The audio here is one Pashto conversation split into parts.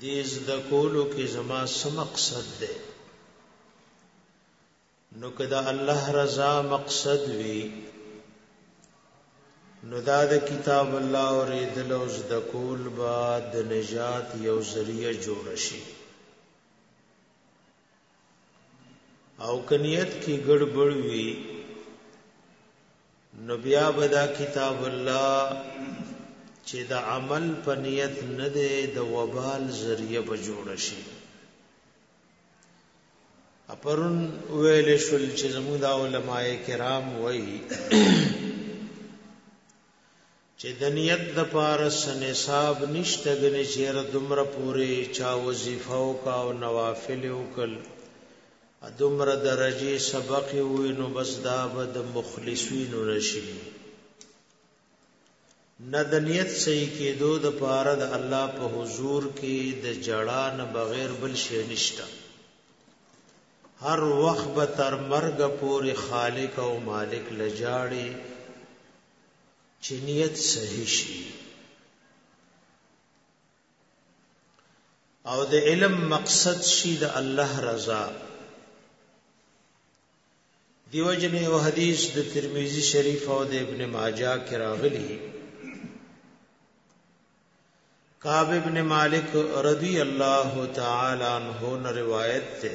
دې زده کولو کې زما څه مقصد دی نو که د الله رضا مقصد وي نو دا د کتاب الله اورېدل او زده کول به د نجات یو ذریعہ جوړ شي او کنیت کې ګډوډ وي نو بیا بدا کتاب الله چې د عمل په نیت نه دی د وبال ذریعہ به جوړ شي اپرون ویل شول چې زموږ د علماء کرام وایي چې د نیت د پاره سنصاب نشته غني چې را دمر پورې چا وظیفه او کا او نوافل وکل ادمر درجه سبق وي نو بس دا به د مخلصین رشي نه د نیت صحیح کېدو د پاره د الله په حضور کې د جړا نه بغیر بل شي نشته هر وخت به تر مرګ پورې خالق او مالک لجاړي چې نیت صحیح شي او د علم مقصد شي د الله رضا دیو جن یو حدیث د ترمذی شریف او د ابن ماجه کې راغلی کعب ابن مالک رضی الله تعالی عنہ روایت ته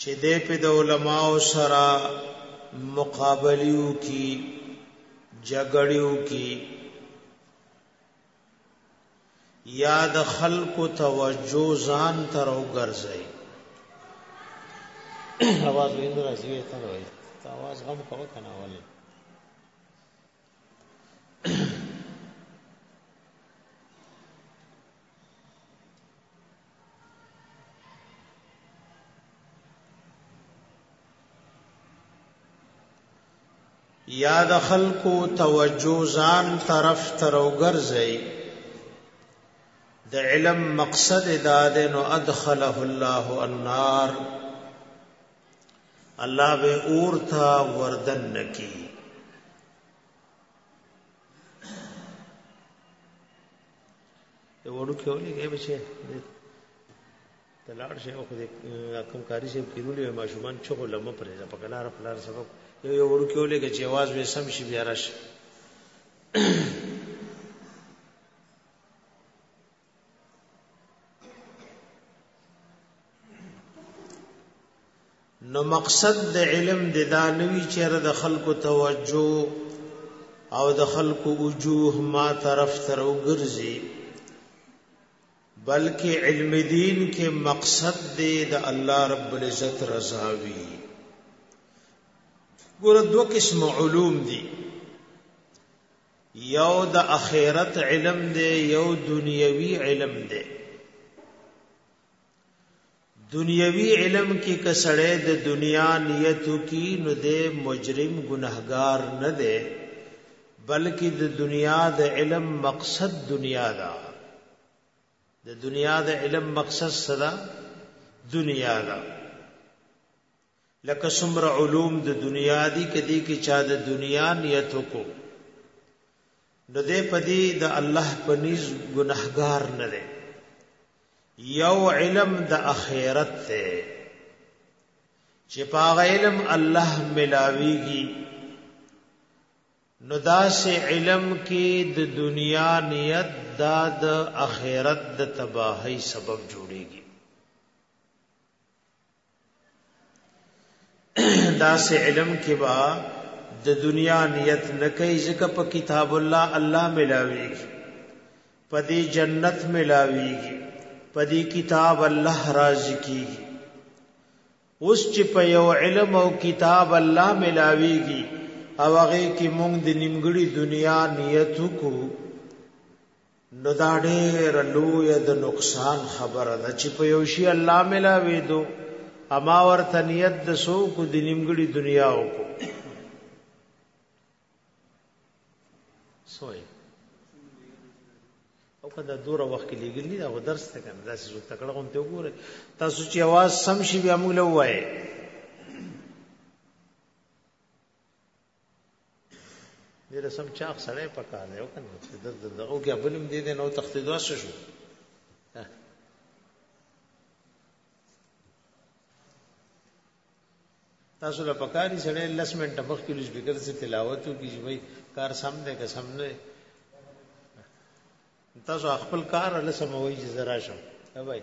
چې دې په د علماو سره مقابلیو کی جګړیو کی یا د خلکو توجه ځان تر وګرځي اواز ویند راځي ته وایي تا اواز غم کوه کنه ولې یا د خلکو توجه ځان طرف تر وګرځي د علم مقصد دا ده نو ادخله الله النار الله به اور تھا وردن نکی یو وړو کې ولې کې بچي د لاړ شي او خو دې کوم کاری شي کې ولې ماشومان چې خو لمه پرې ده په کلار پلار سبب یو یو وړو کې ولې کې چې आवाज وې سم شي بیا راشي نو مقصد د علم د دانوي چیرې د خلکو توجه او د خلکو وجوه ما طرف تر وګرځي بلکې علم دین کې مقصد دی د الله رب العزت رضا وی ګور دوه قسم علوم دي یو د اخرت علم دی یو دنیوي علم دی دنیوي علم کې کسړې د دنیا نیتو کې نو د مجرم ګناهګار نه دی بلکې د دنیا د علم مقصد دنیا ده د دنیا د علم مقصد صدا دنیا ده لکه څومره علوم د دنیا دي کدي کې چا د دنیا نیت کو نو دې پدی د الله پنیز ګناهګار نه دی یو علم د اخرت ته چې پاغ علم الله ملاویږي نو دا سه علم کې د دنیا نیت دا د اخرت د تباہی سبب جوړیږي دا سه علم کې با د دنیا نیت نکي ځکه په کتاب الله الله ملاويږي په دې جنت ملاويږي په دې کتاب الله راضي کیږي اوس چې په یو علم او کتاب الله ملاويږي او هغه کې مونږ د نیمګړي دنیا نیت وکړو نو دا ډېر لوی د نقصان خبره ده چې په یو شی الله ملاوي دو اما ورته نیت د سو کو د نیمګړي دنیا وکړو سوې او کله دوره وخت کې لګلی دا درس ته کنه دا څه تکړه غون ته وګوره تاسو چې आवाज سم شي بیا موږ لوي دې رسم چاق سړی پکار دی او کنه چې د دغه کې ابلم دې نه تخدید واس شو تاسو له پکاري سړی لس منټه مخکې لږ فکر سي تلاوت وکړي چې وای کار سم دی که سم نه تاسو خپل کار له سموي چې زرا شم وای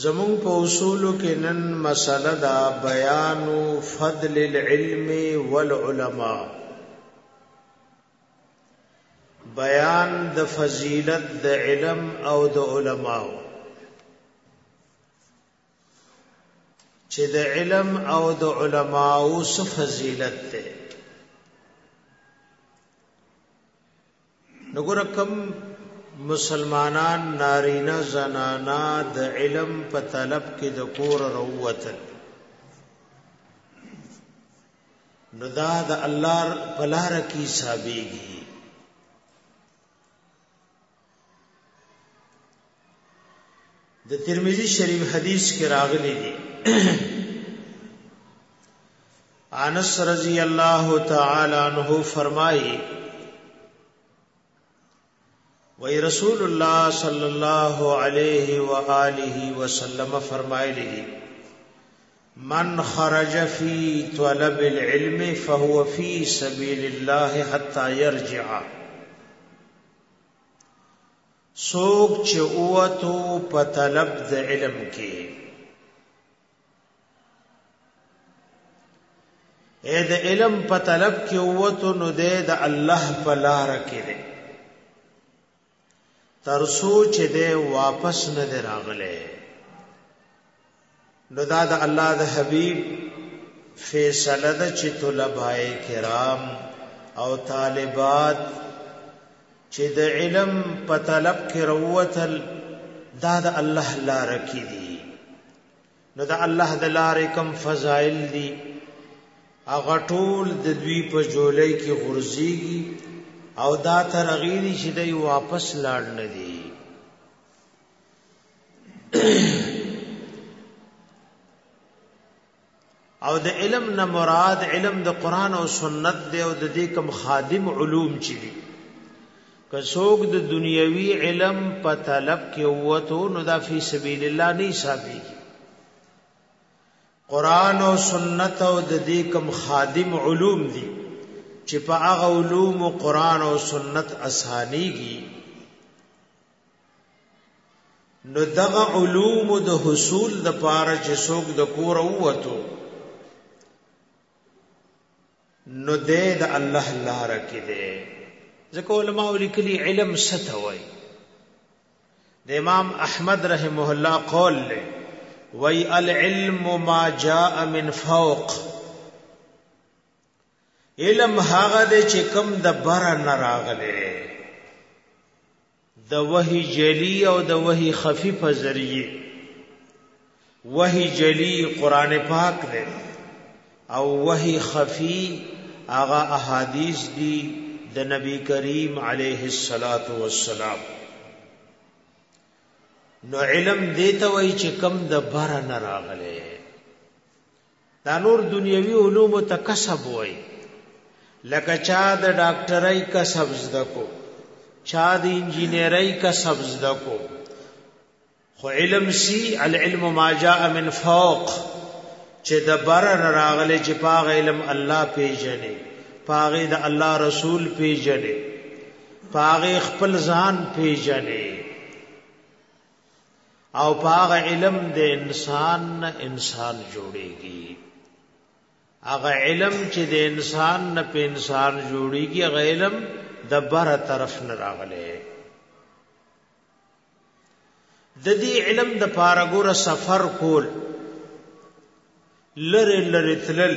زمون په اصول کې نن مسله دا بیان فضل العلم والعلماء بیان د فضیلت د علم او د علماو چې د علم او د علماو څه فضیلت ده نګور کم مسلمانان نارینه زنانا د علم په طلب کې د کور روتل نو دا د الله په لار کې حسابېږي د ترمذی شریف حدیث کې راغلی دی انس رضی الله تعالی عنہ فرمایي وی رسول الله صلی الله علیه و آله وسلم فرمایلی دی من خرج فی طلب العلم فهو فی سبیل الله حتى يرجع سوک چې اوتو په طلب د علم کې اې د علم په طلب کې اوتو نو دې د الله په لار کې دې ترسو چې دې واپس نه دراغله نو دا د الله د حبیب فیصله ده چې طلبای کرام او طالبات چې د علم په طلب کې وروتل دا د الله لار کې دي نو د الله د لارې کم فضایل دي هغه ټول د دوی په جولۍ کې غورځيږي او دا ترغیری چې دوی واپس لاړ نه دي او د علم نه مراد علم د قران او سنت دی او د دې کوم خادم علوم چي دي که څوک د دنیوي علم په طلب کې وته نو دا فی سبیل الله نه حسابي قران او سنت او د دې کوم خادم علوم دي چې په هغه علوم او قران او سنت اسانيږي نو دغه علوم د حصول د پاره چې څوک د کور ووتو نو د الله لار کې دی ځکه علما ولیکلي علم ستوي د امام احمد رحمه الله قول له وی العلم ما جاء من فوق علم هغه دی چې کم د بر نه راغلی د وحی جلی او د وحی خفی په ذریعه وحی جلی قران پاک دی او وحی خفی هغه احادیث دی د نبی کریم علیه الصلاۃ والسلام نو علم دیته وای چې کم د بر نه راغلی دا نور دنیوي علوم ته کسب وای لکه چا د ډاکټرۍ کسب زده کو چا د انجینرۍ کسب زده کو خو علم سی العلم ما جاء من فوق چې د بر راغله چې پاغ علم الله پیژنې پاغه د الله رسول پیژنې پاغه خپل ځان پیژنې او پاغه علم د انسان نه انسان جوړیږي هغه علم چې د انسان نه په انسان جوړیږي هغه علم د بره طرف نه راغلی د دې علم د پاره ګوره سفر کول لره لره تلل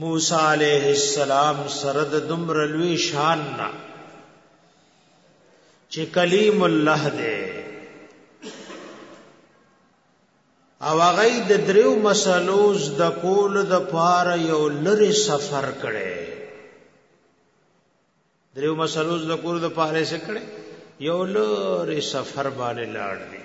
موسی علیہ السلام سره د دمر لوی شان نه چې کلیم الله دی او هغه د دریو مسلو ز د کول د پار یو لری سفر کړي دریو مسلو ز د کول د پاره سره کړي یو لری سفر باندې لاړ دي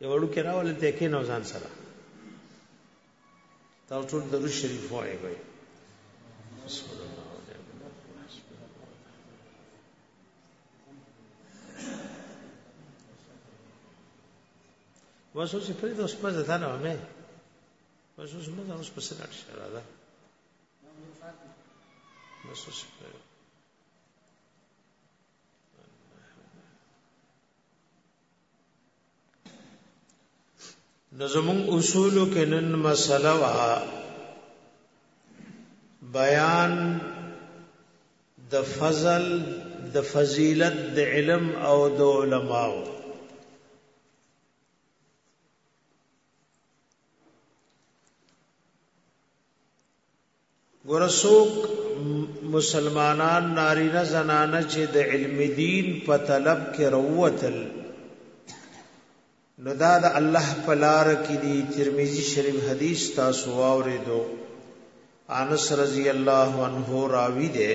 یو وړو کې راولې ته کې نو ځان سره تاسو ټول درو شریف وایي وایي واسو چې پرې د اوس په ځان نه مې واسو چې موږ اوس په سره اړشه را ده واسو چې نو زمون اصول کې نن مسله وا بیان د فضل د فضیلت د علم او د علماو ورسوک مسلمانان نارینه زنانه چې د علم دین په طلب کې روتل نو دا د الله په لار کې دی ترمذی شریف حدیث تاسو واوریدو انس رضی الله عنه راوی دی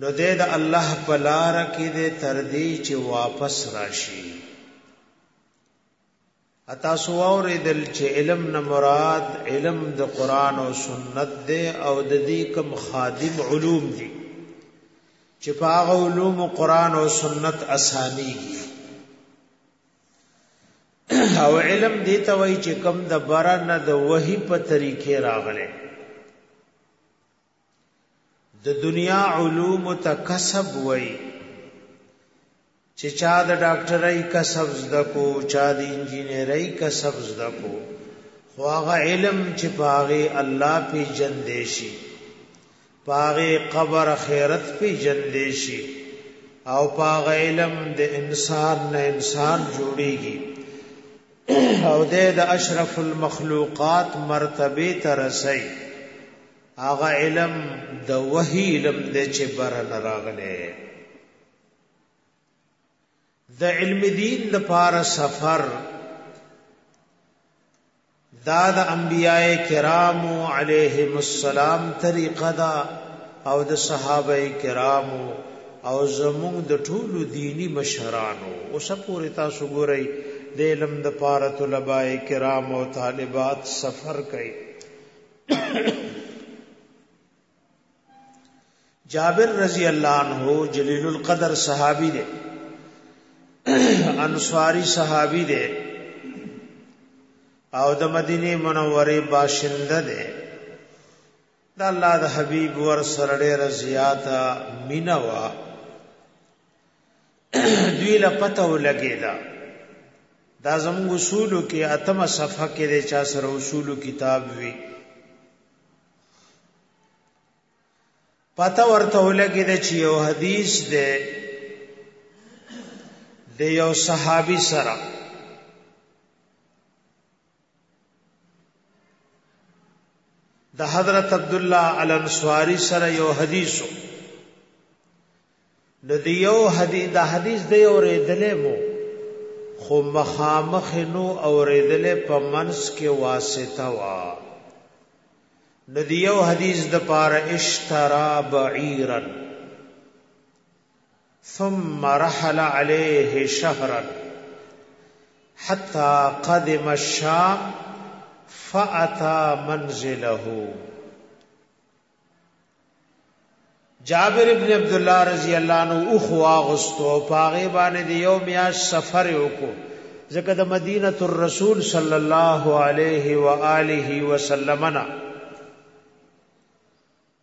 نو دې د الله په لار کې دې تر دې چې واپس راشي اتا سو اوریدل چې علم نه مراد علم د قران او سنت دې او د دې کم خادم علوم دي چې په هغه علوم قران او سنت اسانيږي او علم دې ته وایي چې کم د برنه د وਹੀ په طریقې راغله د دنیا علوم ته کسب وای چې چا د ډاکټرۍ کسب زده کو چا د انجینرۍ کسب زده کو خو هغه علم چې پاغه الله پی جن دیشي پاغه قبر خیرت پی جن دیشي او پاغه علم د انسان نه انسان جوړیږي او د اشرف المخلوقات مرتبه ترسي هغه علم د وحی علم دی چې بر نه راغلی د علم دین د پار سفر دا د انبیاء کرام علیهم السلام طریقه دا او د صحابه کرام او زموږ د ټولو دینی مشرانو او سپورې تاسو ګورئ د علم د پاره طلباء کرام او طالبات سفر کوي جابر رضی الله عنه جلیل القدر صحابي دی انصاری صحابي دی او د مدینه منوره باشنده دی د الله د حبیب ور سره ډېر زیاته مینا وا دوی له پته ولګېده دا زموږ اصولو کې اتمه صفحه کې د چا سره اصولو کتاب وی پته ورته ولګېده چې یو حدیث دی د یو صحابي سره د حضرت عبد الله الانصاری سره یو حدیثو د دیو حدیث د حدیث دی اورېدلې مو خو مخامخ نو اورېدلې په منس کې واسطه وا د دیو حدیث د پاره اشترا بعیرن ثم رحل عليه شهرا حتى قدم الشام فأتى منزله جابر ابن عبد الله رضی الله عنه او خوا غستو پاغه باندې د یو میاش سفر وکړو ځکه د مدینه الرسول صلی الله علیه و آله وسلمنا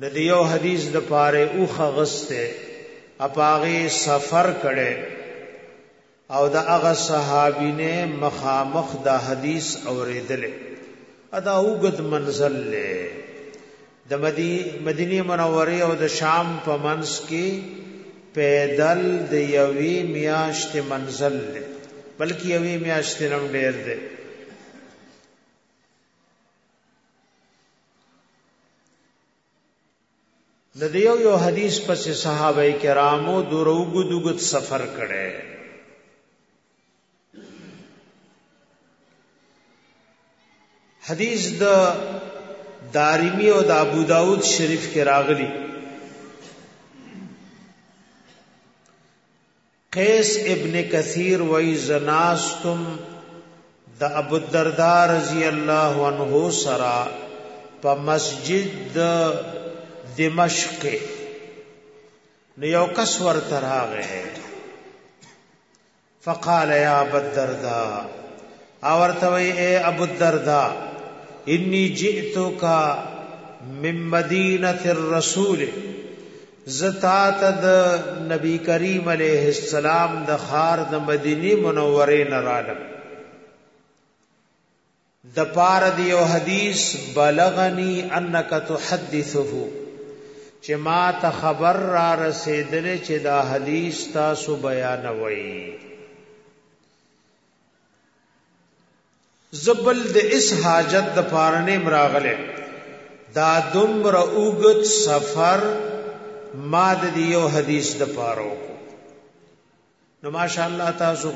د دیو حدیث د پاره اوخ غسته اپاغه سفر کړي او د هغه صحابي نه مخامخ د حدیث اوریدل ادا وګد منزل له د مدینه منوره او د شام په منځ کې پیدل د یوې میاشت منزل له بلکې یوې میاشت نم ډیر دی د دیو یو حدیث پس صحابه کرامو دروګو دغت سفر کړي حدیث د دارمی او د ابو داود شریف کې راغلی قیس ابن کثیر وای زناستم د ابو الدرداء رضی الله عنه سرا په مسجد د دمشق نو یو کس ورته راغی فقال یا ابو الدرداء اورته وی اے ابو الدرداء انی جئتک من مدینه الرسول زتا ته د نبی کریم علیه السلام د خار د مدینی منورې نه رالم د پار دی او حدیث بلغنی انک تحدثه چې ما ته خبر را رسیدلې چې دا حدیث تاسو بیانوي زبل د اس حاجت د پارنې مراغله دا دمر اوګت سفر ما د یو حدیث د پاره وکړو نو ماشاءالله تاسو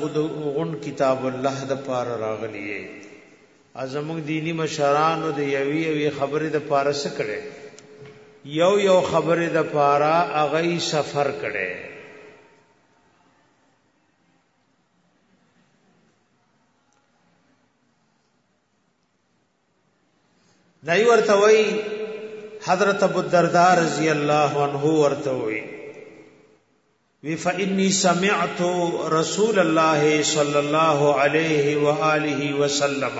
غون کتاب الله د پاره راغلی یې ازمږ دینی مشرانو د یوی یوی خبره د پاره سکړې یو یو خبره د پاره اغه سفر کړي دای ورته وای حضرت ابو الدرداء رضی الله عنه ورته وای وی فإني سمعت رسول الله صلى الله عليه وآله وسلم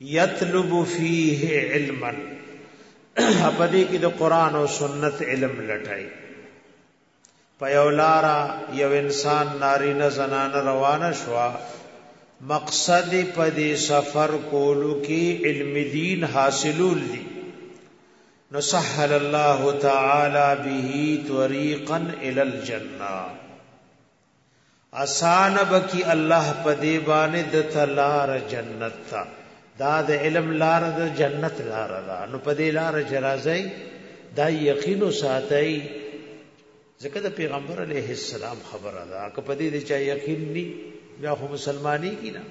یطلب فیه علما په دې کې د قران او سنت علم لټای په یو لارا یو انسان ناری نه زنان روانه شوا مقصد په دې سفر کولو کې علم دین حاصلول دي نو سهل الله تعالی به طریقا ال الجنه اسان بکی الله په دی باندې د تلار جنت تا دا د علم لار د جنت لار دا نو په دی لار جرازی دا یقین ساتي ځکه د پیغمبر علیه السلام خبره ده که په دې چې یقین ني بیا خو مسلمانۍ کی نه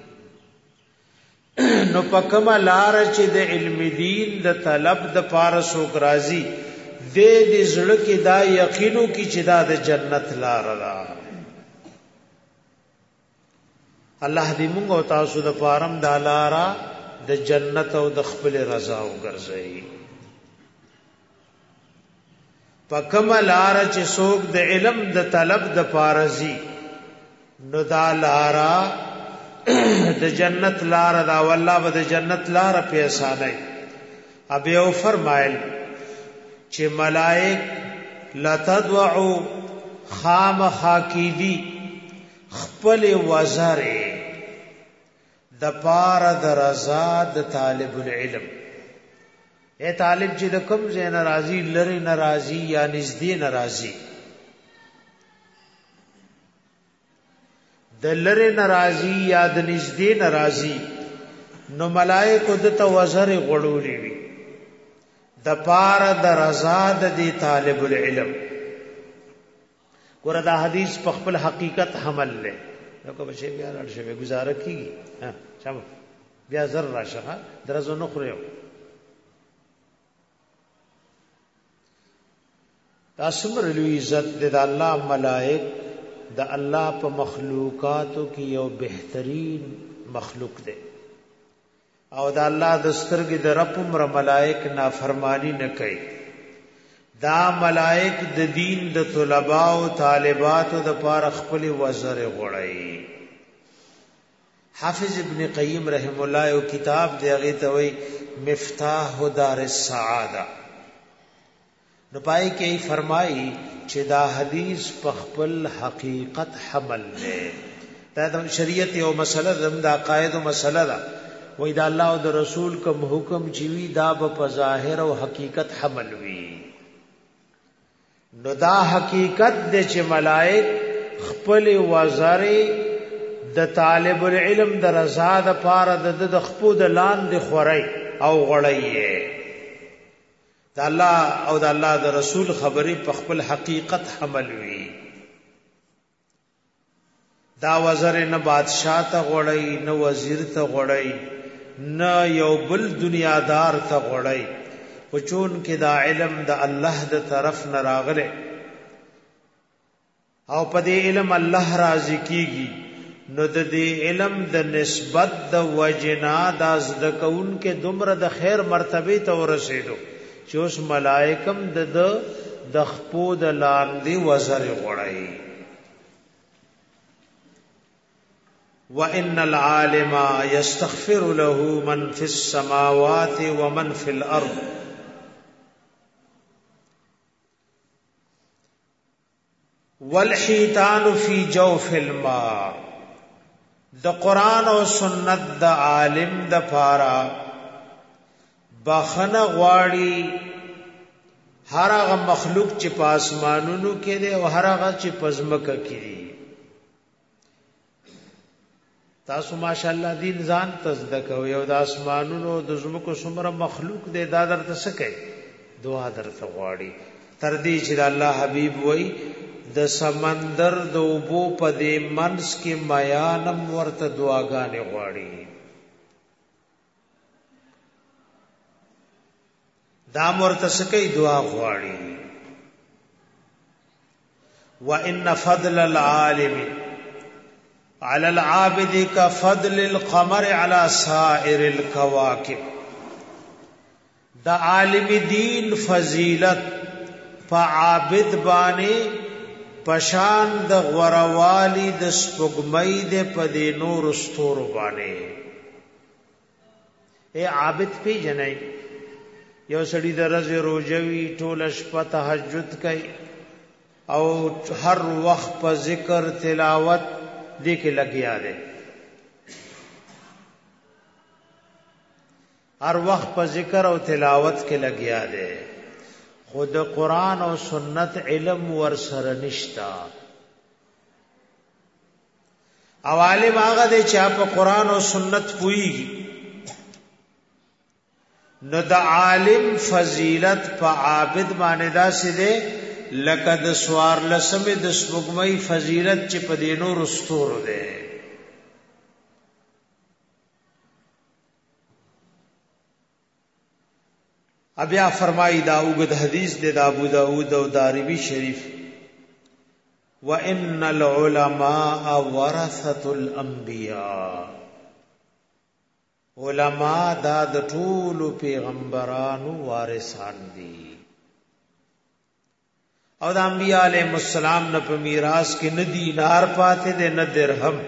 نو په کومه لار چې د علم دین د طلب د پاره سوک راضی د دې زړه کې دا یقینو کې چې دا د جنت لار ده الله دې موږ او تاسو د پارم د لارا د جنت او د خپل رضا وګرځي په کوم لار چې څوک د علم د طلب د پارزي نو دا لارا د جنت لار دا والله به د جنت لار په اسانه ابي او فرمایل چې ملائک لتدعو خام خاکیدی خپل وزره د پاره د رضا د طالب العلم اے طالب چې د کوم ځای ناراضي لری ناراضي یا نږدې ناراضي د لری ناراضي یا د نږدې ناراضي نو ملائکه د توزر غړولې وي د پاره د رضا د دې طالب العلم ګوره دا حدیث په خپل حقیقت حمل لې نو کوم شی بیا لړ شوی گزاره کیږي ها چم بیا زر راشه درزو نه خورو دا څومره لوی عزت دی د الله ملائک د الله په مخلوقاتو کې یو بهترین مخلوق دی او د الله د سترګې د رب عمر ملائک نافرمانی نه کوي دا ملائک د دین د طلباء او طالباتو د پار خپل وزر غړی حافظ ابن قیم رحم الله او کتاب دی هغه ته وی مفتاح دار السعاده نو پای کې فرمایي چې دا حدیث په خپل حقیقت حمل دی دا د شریعت یو مسله ده دا قاعده او مسله ده وای دا الله او د رسول کوم حکم چې وی دا په ظاهر او حقیقت حمل وی نو دا حقیقت د چې ملائک خپل وزر د طالب العلم د رضا د پاره د خپو د لاندې خوري او غړی د الله او د الله د رسول خبرې په خپل حقیقت حمل وي دا وزر نه بادشاہ ته غړی نه وزیر ته غړی نه یو بل دنیا دار ته غړی پچون کې دا علم د الله د طرف نه راغله او په دې علم الله راضي کیږي نو د دې علم د نسبت د وجنا د ذکون کې دومره د خیر مرتبه ته ورسېدو چې اوس ملائکم د د خپو د لاندې وزر غړای وان العالم يستغفر له من في السماوات ومن في الارض والحیتان فی جوف الماء د قران او سنت د عالم د پارا بخنه غواړي هر هغه مخلوق چې په اسمانونو کې دی او هر هغه چې په ځمکه کې دی تاسو ماشاءالله دین ځان تصدق او یو د اسمانونو د زمکو سمره مخلوق دې دا درته سکه دعا درته غواړي تر دې چې الله حبیب وای د سمندر د اوبو په دې منس کې میانم ورته دعاګانې غواړي دا مرته سکی دعا غواړي وان فضل العالم على العابد كفضل القمر على سائر الكواكب د عالم دین فضیلت په عابد باندې په شان د غوره والی د سپوږمۍ د په دې نور ستورو باندې اے عابد پیژنئ یو سړی د ورځې روزه وي ټول شپه تهجد کوي او هر وخت په ذکر تلاوت دې کې لګیا دی هر وخت په ذکر او تلاوت کې لګیا دی خود قران او سنت علم ور سره نشتا او عالم هغه دی چې په قران او سنت پوي نو د عالم فضیلت په عابد باندې دا سي دی لکه د سوار لسمه د سپګمۍ فضیلت چې په دینو رستور دی ابیا فرمای دا اوګد حدیث د ابو داوود او دارمی شریف وان العلماء ورثه الانبیاء علما دا د ټولو پیغمبرانو وارثان دي او د انبیاء علیهم السلام نه په میراث کې نه دینار پاتې دی نه درهم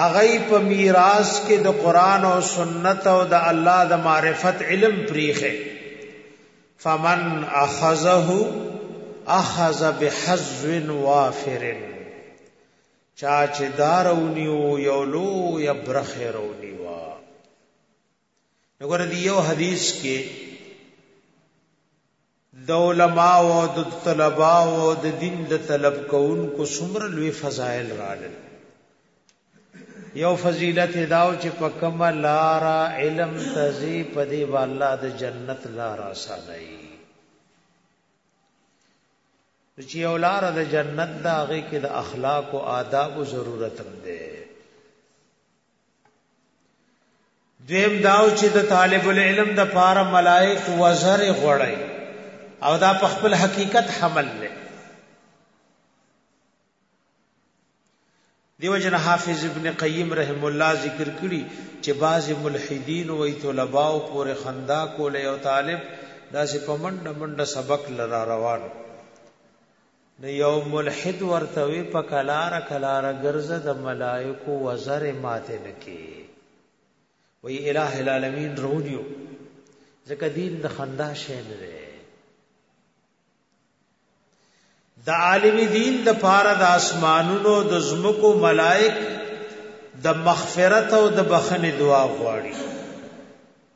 هغه په میراث کې د قران او سنت او د الله د معرفت علم پریخه فمن اخذه اخذ بحظ وافر چا چې دارونیو یو لو یا برخه رونی وا نګور دی یو حدیث کې د علماء او د طلباء او د دین د طلب کوونکو څومره لوی فضایل راغلل یو فضیلت داو چې په کوم لار علم تزي په دی والله د جنت لار آسانای چې یو لار د جنت دا هغه کې د اخلاق او آداب ضرورت هم ده دویم داو چې د طالب العلم د پاره ملائک وزر غړی او دا په خپل حقیقت حمل لې دیو جن حافظ ابن قیم رحم الله ذکر کړي چې بعض ملحدین وې طلباء او پورې خندا کولې او طالب داسې په منډه منډه سبق لرا روان نو یو ملحد ورته وی په کلار کلار ګرځه د ملائکو وزر ماته نکي وی الہ العالمین رونیو ځکه دین د خندا شین دی د عالم دین د پاره د اسمانونو د زمکو ملائک د مغفرت او د بخنه دعا غواړي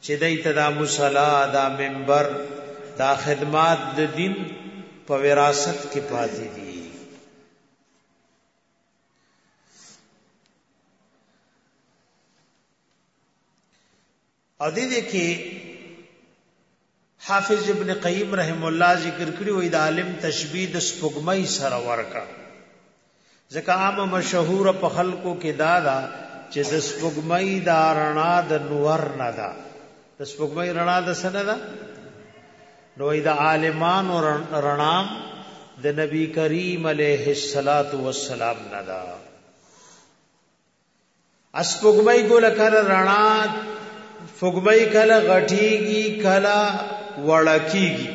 چه دی ته دا مصلی دا منبر دا خدمات د دین په وراثت کې پاتې دي او دې دې کې حافظ ابن قیم رحمه الله ذکر کړي وای د عالم تشبیه د سپوږمۍ سره ورکا ځکه عامه مشهور په خلکو کې دا ده چې د سپوږمۍ د رڼا د نور نه ده د سپوږمۍ رڼا د سنه ده نو د عالمانو رڼا د نبی کریم علیه الصلاۃ والسلام نه ده اسپوږمۍ ګل کله رڼا سپوږمۍ کله غټیږي کله وړکیږي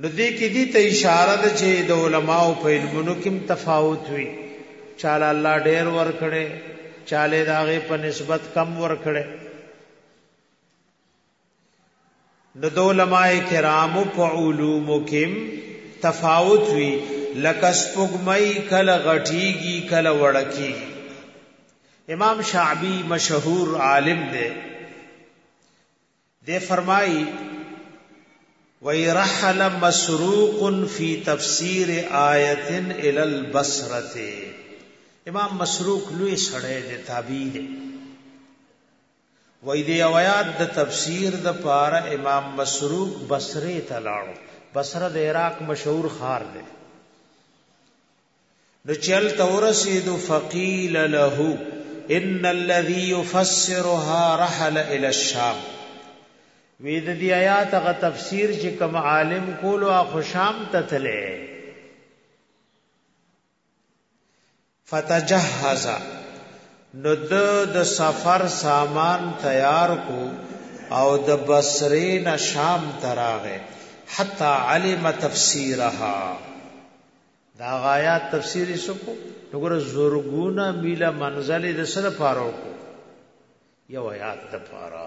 نو دې کې دې ته اشاره ده چې د علماو په علمونو کې تفاوت وي چاله الله ډېر ور کړي چاله داغه په نسبت کم ور کړي نو د علماء کرامو په علومو کې تفاوت وی لکه سپوږمۍ کله غټیږي کله وړکی امام شعبی مشهور عالم دی دی فرمای وی رحل مسروق فی تفسیر آیت ال البصره امام مسروق لوی سړی دی تابعی دی وای دی او آیات د تفسیر د پاره امام مسروق بصره ته لاړو بصره د عراق مشهور خار دی نو چل تورسید فقیل له ان الذي يفسرها رحل الى الشام وی د دې آیات غ تفسیر چې کوم عالم کولو اخو شام ته تله فتجهز نو د سفر سامان تیار کو او د بصری نه شام تراغه حتا علم تفسیرها دا غایات تفسیری سکو نګور زورګونا میلا منزل د سره پاره کو یو آیات د پاره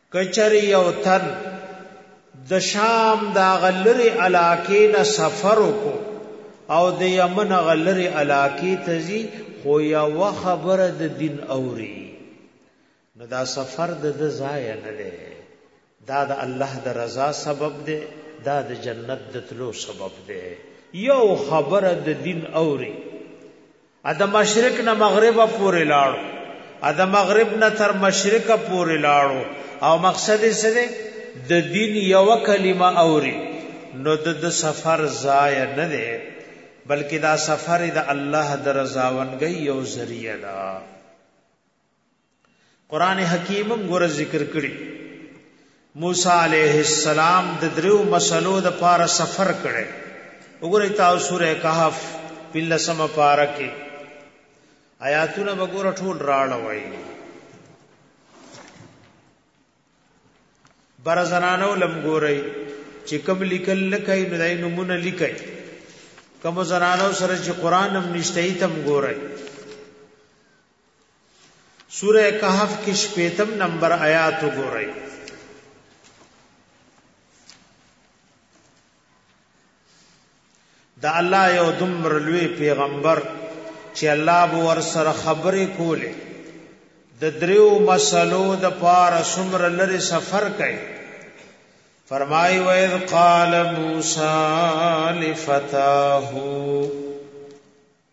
که چېرې یو تن د شام د هغه لرې علاقې نه سفر وکړو او د یمن هغه لرې علاقې ته ځي خو یوه خبره د دین اوري نو دا سفر د د ځای نه دی دا د الله د رضا سبب دی دا د جنت د تلو سبب دی یو خبره د دین اوري ا د مشرق نه مغرب پورې لاړو ا د مغرب نه تر مشرق پورې لاړو او مقصد یې څه دی د دین یو کلمه اوري نو د سفر ځای نه دی بلکې دا سفر د الله درزاونګي یو ذریعہ ده قران حکیم ګور ذکر کړی موسی علیه السلام د دریو مسلو د پاره سفر کړي وګورئ تاسو سوره کهف بلسم پاره کې آیاتونه وګوره ټول راړه وایي بر زنانو لم ګورئ چې کوم لیکل لکای نو دای نمونه لیکای کوم زنانو سره چې قران هم نشته ای تم ګورئ سوره کهف کې شپږم نمبر آیات وګورئ دا الله یو دمر لوی پیغمبر چې الله به ور سره خبرې کولې د دریو مسلو د پار سمر لري سفر کوي فرمای و اذ قال موسی لفتاه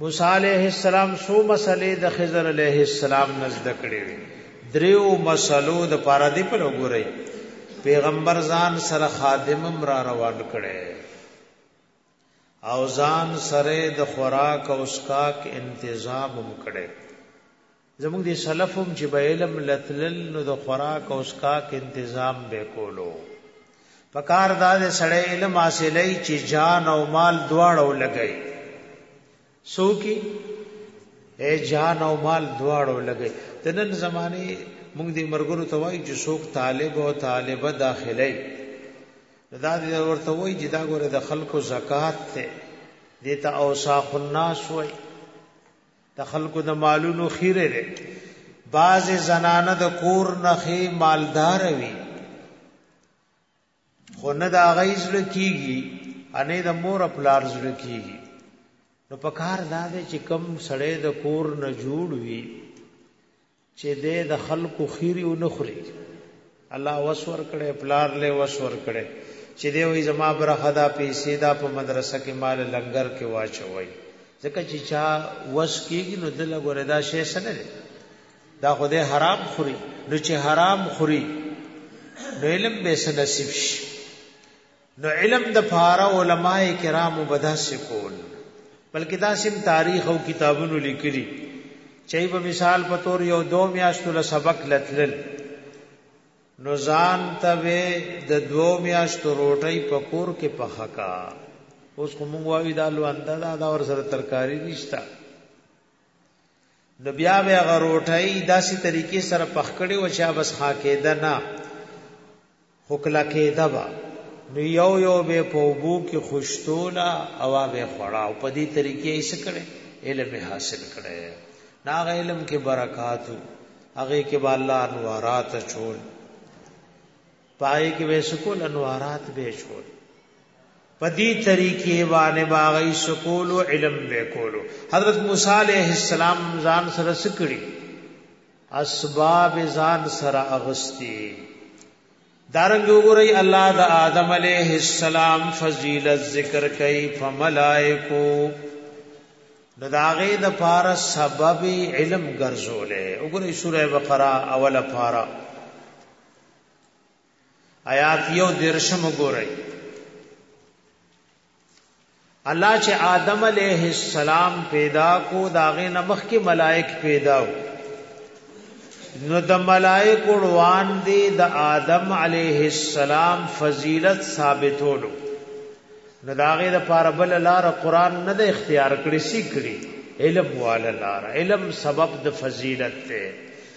موسی علیہ السلام سو مسلې د خضر علیہ السلام نزد کړې وي دریو مسلو د پاره دی په وګورئ پیغمبر ځان سره خادمم را روان کړي او ځان سره د خوراک او اسکاک انتظام هم کړي زموږ دي سلفم چې به علم لتلل نو د خوراک او اسکاک انتظام به کولو پکار دا د سړی علم حاصلې چې جان او مال دواړو لګي سوکی اے جان او مال دواړو لګي د نن زمانه موږ د مرګونو توای چې څوک طالب او طالبه داخلي دا د ورته وای چې دا ګوره د خلکو زکات ته دیتا اوساخ الناس وای د خلکو د مالونو خیره ده بعض زنانه د کور نخې مالدار وي خو نه دا غي زړه کیږي انې د مور پلار زړه کیږي نو په کار دا دی چې کم سړی د کور نه جوړ وي چې د خلکو خيري و نه خوري الله وسور کړي پلار له وسور کړي چې دی وي زما برخه دا پیسې دا په مدرسه کې مال لنګر کې واچوي ځکه چې چا وس کیږي نو دل غره دا شی سره دا خو دې حرام خوري نو چې حرام خوري نو علم به څه نصیب شي نو علم د پاره علما کرام وبدا سکول بلکې دا سم تاریخ او کتابونو لیکلي چې په مثال په تور یو دو میاشتو له سبق لتل نو ځان ته د دو میاشتو روټۍ په کور کې پخکا اوس کوم وایي دا لوند دا ور سره ترکاری نشته نو بیا به هغه روټۍ داسې طریقې سره پخ کړي و چې بس خا کېده نه خو کله کېده به نو یو یو به په اوبو کې خوشتوله او به خوړه او په دې طریقې یې څه کړی علم حاصل کړی نه هغه علم کې برکاتو هغه کې به الله انوارات چول پای کې به سکول انوارات به شول پدی طریقې باندې باغی سکول علم به کولو حضرت موسی علیہ السلام ځان سره سکړي اسباب ځان سره اغستی دارنګ وګورئ الله د آدم علیہ السلام فضیلت ذکر کوي فملائکو نو داغه د پارا سبب علم ګرځولې وګورئ سوره بقره اوله پارا آیات یو درشم ګورئ الله چې آدم علیه السلام پیدا کو داغه نمخ کې ملائک پیدا و نو د ملائک وړوان دي د آدم علیه السلام فضیلت ثابتولو نو داغه د پاره بل لار قران نه د اختیار کړی سی کړی علم والا لار علم سبب د فضیلت ته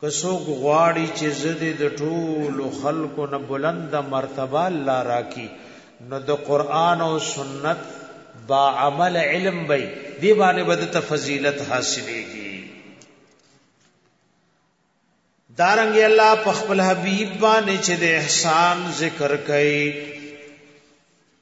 که څوک غواړي چې زه دې د ټولو خلکو نه بلند مرتبه الله راکي نو د قران او سنت با عمل علم به دی باندې بد ته فضیلت حاصلېږي دارنګ الله په خپل حبیب باندې چې د احسان ذکر کوي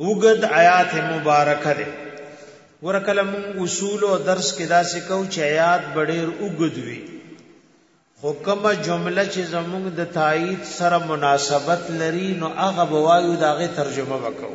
وګد آیات مبارکه ده ورکل مون اصول او درس کې دا سکو چې آیات ډېر وګد وي حکم جمله چې زموږ د تایید سره مناسبت لري نو هغه بوایو داغه ترجمه وکاو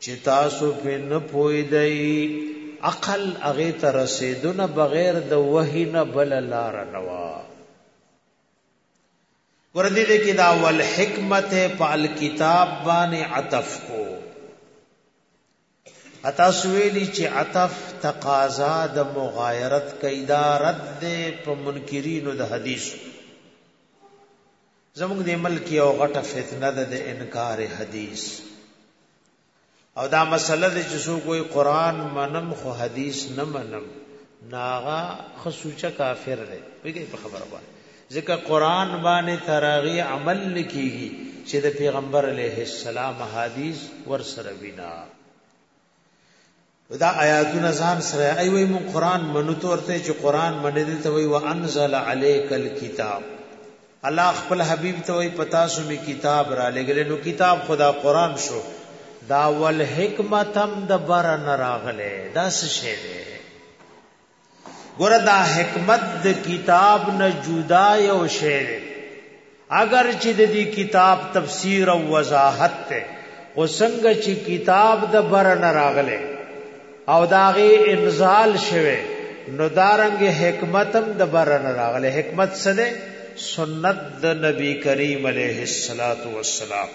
چې تاسو په نه پوي دی عقل هغه ته رسیدونه بغیر د وحی نه بل لار نه وا وردی دې کې دا ول حکمت په الکتاب باندې عطف کو اتا سویلی چې عطف تقاضا د مغایرت کیدا رد په منکرینو د حدیث زموږ د ملک یو غټه فتنه ده د انکار حدیث او دا مسله د چې څوک وي قران منم خو حدیث نه منم ناغا خصوصا کافر دی ویګي په خبره باندې ځکه قران باندې تراغي عمل نکېږي چې د پیغمبر علیه السلام حدیث ور سره وینا دا آیاتونه ځان سره ای وای مون قران منو تورته چې قران باندې دې ته وای وانزل علیک الكتاب الله خپل حبیب ته وای پتا سو می کتاب را لګل نو کتاب خدا قران شو دا ول حکمتم د بر نه راغله دا څه شی دی ګوره دا حکمت د کتاب نه جدا یو شی دی اگر چې د دې کتاب تفسیر او وضاحت ته او څنګه چې کتاب د بر نه راغله او داغه انزال شوه نو دارنګ حکمتم د بر نه راغله حکمت څه ده سنت د نبی کریم علیه الصلاۃ والسلام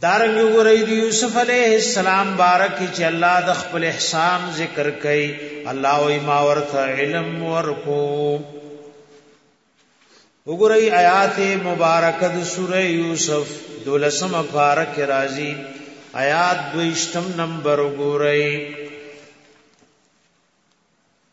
دارنګ وګورئ د یوسف علیه السلام بارک چې الله د خپل احسان ذکر کوي الله او ما ورته علم ورکو وګورئ آیات مبارکه د سوره یوسف دولسم بارک راځي آیات دویشتم نمبر وګورئ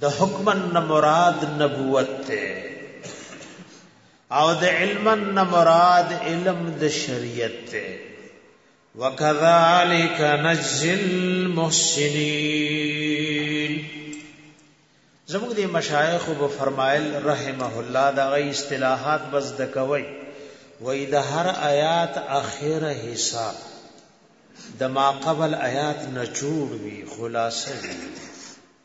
د حکما نه مراد نبوت ته او د علما نه مراد علم د شریعت ته وکذالک نجزی المحسنین زموږ د مشایخ وب فرمایل رحمه الله دا غي اصطلاحات بس د کوي وې د هر آیات اخره حصہ د ما قبل آیات نچوړ وی خلاصه وی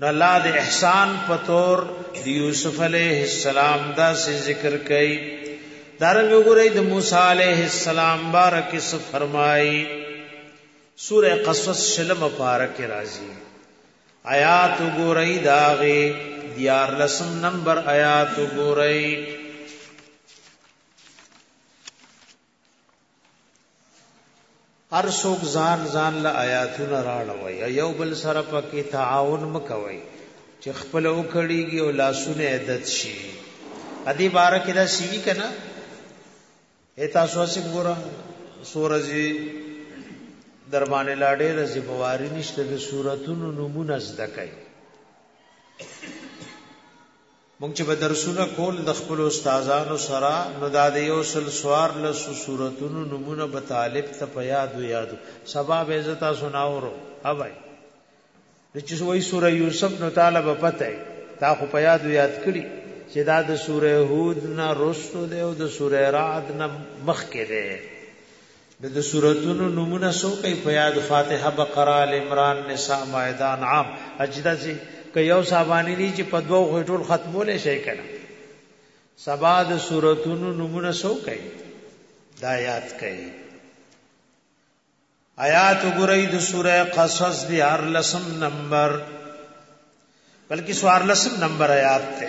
د الله د احسان په تور د یوسف علیه السلام دا سي ذکر کوي دارنګ وګورئ د موسی علیه السلام بارک څه فرمایي سوره قصص شلم پارک راځي آیات وګورئ داغه دیار لسم نمبر آیات وګورئ هر څوک ځان ځان له آیاتونه راړوي یو بل سره پکې تعاون مکوي چې خپل وکړيږي او لاسونه عدد شي ا دې بار کې دا سیوی کنا اتا سوسې ګور سورزي دربانې لاړې رزي بواري نشته د سوراتونو نمونه زده کوي مونږ چې به درسونه کول د خپل استادانو سره نو دا د یو سل سوار له صورتونو نمونه به طالب ته په یاد یادو سبا به عزت سناورو اوای د چې وای سوره یوسف نو طالب پته تا خو په یاد یاد کړی چې دا د سوره هود نه رسو دی او د سوره رعد نه مخ کې دی د د سورتونو نومونه سو کوي په یاد فاتحه بقره ال عمران نساء مائده انعام اجدا سي که یو صاحبانی دي چې په دوو غټول ختمول شي کنه سبا د سورتونو نمونه سو کوي دا یاد کوي آیات وګورئ د سوره قصص دی هر لسم نمبر بلکې سوار لسم نمبر آیات ته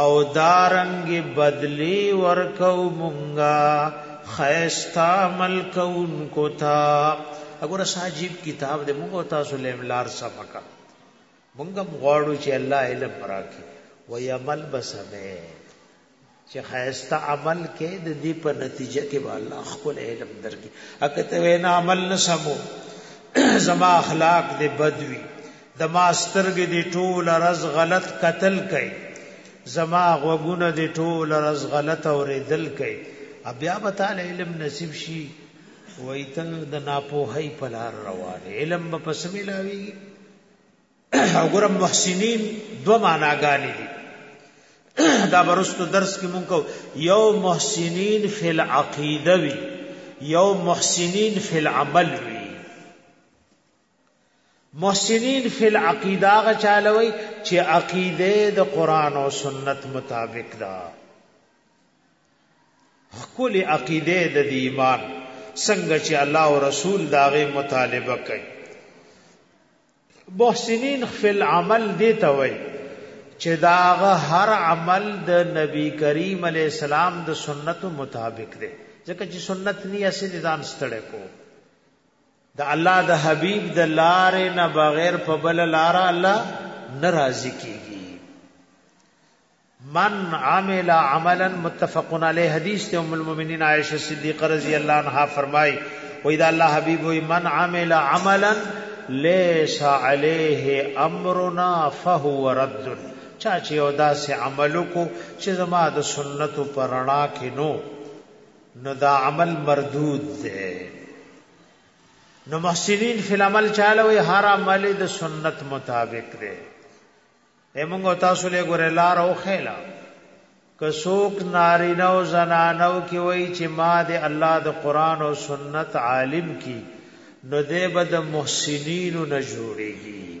او دارنګ بدلی ورکو مونږه خیستا ملکون کو تا اگر ساجیب کتاب دې مونږ تاسو لیم لار سمکا مونږم غواړو چې الله علم راکې و یمل بسمه چې خیستا عمل کې د دې په نتیجه کې به الله خپل علم درکې اکه ته وینا عمل نسمو زما اخلاق دې بدوي دما سترګې دې ټول رز غلط قتل کوي زما غوګونه دې ټول رز غلط اورېدل کوي بیا به تعالی علم نصیب شي وای ته د ناپوهۍ په لار روان علم به پس ملاوي وګورم محسنین دو معناګانې دي دا برستو درس کې مونږ کو یو محسنین فی العقیده وی یو محسنین فی العمل وی محسنین فی العقیده غ چالوي چې عقیده د قران او سنت مطابق ده خپل عقیده د ایمان څنګه چې الله او رسول داغه مطالبه کوي محسنین فی العمل دی ته وای چې داغه هر عمل د نبی کریم علی السلام د سنت مطابق دی ځکه چې سنت نه اصل ځان ستړی کو د الله د حبیب د لارې نه بغیر په بل لار الله ناراضي کیږي من عمل عملا متفق علی حدیث ته ام المؤمنین عائشه صدیقہ رضی الله عنها فرمای و اذا الله حبیب من عمل عملا ليس عليه امرنا فهو رد چا چې او داسې عمل کو چې زما د سنت پر رڼا کې نو نو دا عمل مردود دی نو محسنین فی العمل چاله وی هر عمل د سنت مطابق دی ایمنګ تاسو له ګور لار او خیلا کسوک نارینه او زنانو کی وای چې ما د الله د قران او سنت عالم کی نو دې بد محسنین نه جوړیږي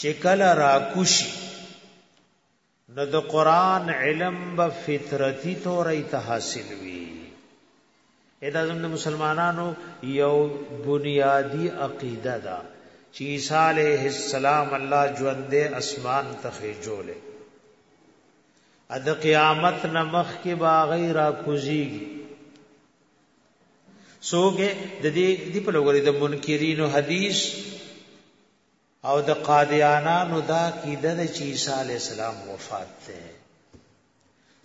چې کله راکوشي نو د قران علم به فطرتي تورې ته حاصل وي ادا زموږ مسلمانانو یو بنیادی عقیده ده چې عیسی علیه السلام الله ژوند اسمان ته خېجولې ا د قیامت نمخ کې باغی را کوزيږي سوګه د دې د په لوري د منکرینو حدیث او د قادیانانو دا کیده ده چې عیسی علی السلام وفات ده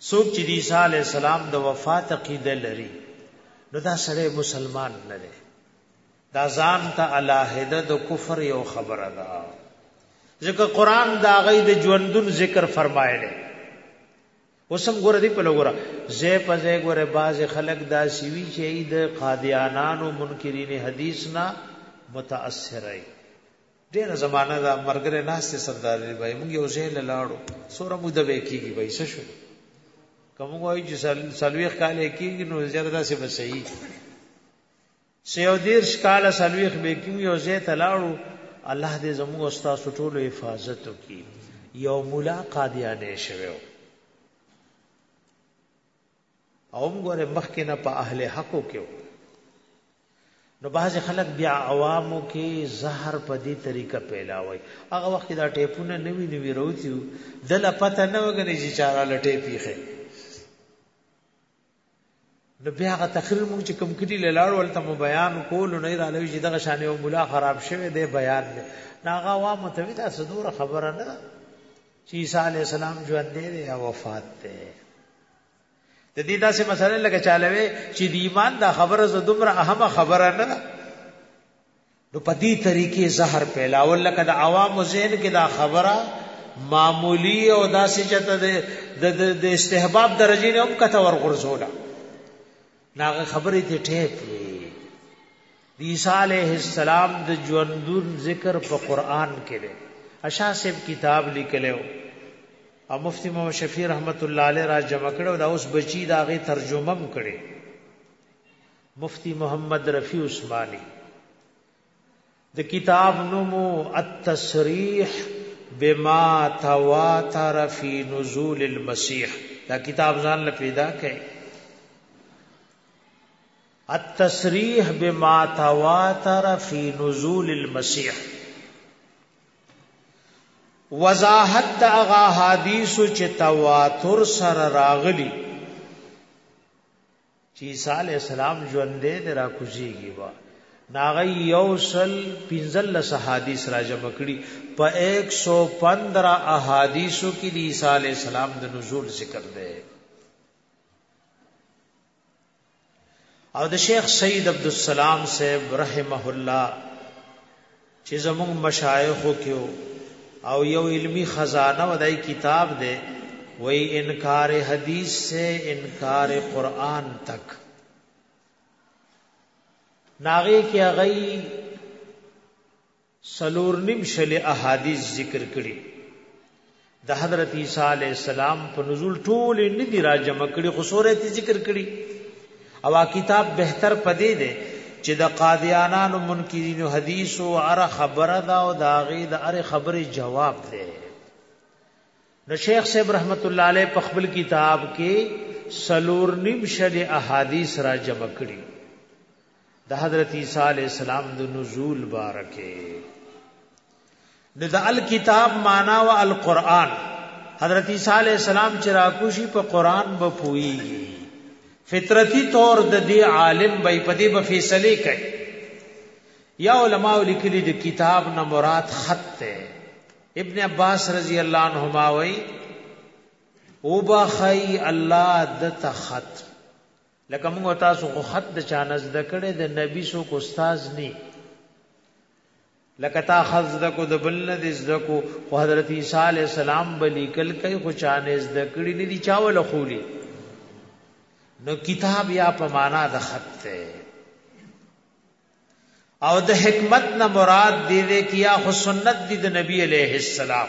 څوک چې عیسی علی السلام د وفات عقیده لري نو دا سره مسلمان نه دی دا ځان ته الہیده د کفر یو خبره ده ځکه قران دا غي د ژوندون ذکر فرمایلی اوسم ګوره دی په لګوره زه په زه ګوره باز خلک دا سیوی چې د قادیانانو منکرین حدیث نه متاثر ای ډیره زمانہ دا مرګره ناس ته سردار دی بای موږ یو ځای لاړو سوره مو د وکیږي بای څه شو کوم وای چې سلويخ کال کیږي نو زیاده سه بسئی سیو دیر سکاله سلویخ به کیو یو زه تلاړو الله دې زموږ استاد ټولو حفاظت وکي یو مولا قادیانه شوو او موږ مخکې نه په اهل حقو کې نو بعض خلک بیا عوامو کې زهر په دې طریقه پیلاوي هغه وخت دا ټیپونه نوی نوی روتیو دله پته نه وګني چې چاره لټې پیخه نو بیا هغه تقریر مونږ چې کوم کلی له لاړو هلته مو بیان وکړو نو یې راله چې دغه شان یو ملا خراب شوی دی بیان دی نو هغه عوامو ته وي دا څه دومره خبره نه ده چې عیسی علیه السلام ژوندی دی یا وفات دی د دې داسې مسله لکه چالوي چې د ایمان دا خبره زه دومره اهمه خبره نه ده نو په دې طریقې زهر پیلاول لکه د عوامو ذهن کې دا خبره معمولی او داسې چته د د استحباب درجه نه هم کته ورغورځوله ناغه خبرې ته ټیپ وی عیسی علیه السلام د ژوندون ذکر په قران کې دی اشا صاحب کتاب لیکلو او مفتی محمد شفیع رحمت الله علیه را جمع کړو دا اوس بچی داغه ترجمه هم کړي مفتي محمد رفیع عثماني د کتاب نوم التصریح بما تواتر فی نزول المسیح دا کتاب ځان له پیدا کړي التصریح بما تواتر فی نزول المسیح وضاحت د هغه حدیثو چې تواتر سره راغلي چې عیسی علی السلام ژوندې دی را کوزیږي با ناغه یوسل پنځل صحادیث را جمع کړي په 115 احادیثو کې د عیسی علی السلام د نزول ذکر دی او د شیخ سید عبد السلام صاحب رحمه الله چی زموږ مشایخو کی وو او یو علمی خزانه وه دای کتاب دی وای انکار حدیث سے انکار قرآن تک ناغی کی اغی سلور نیم شل احادیث ذکر کړی د حضرت عیسی علی السلام په نزول ټول نه دی را جمع کړي خو سورې ته ذکر کړي او کتاب بهتر پدې ده چې د قادیانانو منکرینو حدیثو اره خبره دا او دا غي د اره خبره جواب ده نو شیخ صاحب رحمت الله علیه په خپل کتاب کې سلور نیم شل احادیث را جمع کړي د حضرت عیسی علی السلام د نزول بارکه د د الکتاب معنا و القرآن حضرت عیسی علیہ السلام چې راکوشي په قرآن به پويږي فطرتی طور د دې عالم به په دې به فیصله کوي یا علماء لیکلي د کتاب نه مراد خط ته ابن عباس رضی الله عنهما وایي او بخی الله د تخط لکه موږ تاسو خو خط د چا نه زده کړی د نبی سو کو استاد نی لکه تا خط زده کو د بل نه د زده کو خو حضرت عیسی علی السلام بلی کل کوي خو چا نه زده کړی نه دی چا ول خولی نو کتاب یا په معنا د خط ته او د حکمت نه مراد دی دی کیا خو سنت دی د نبی علیه السلام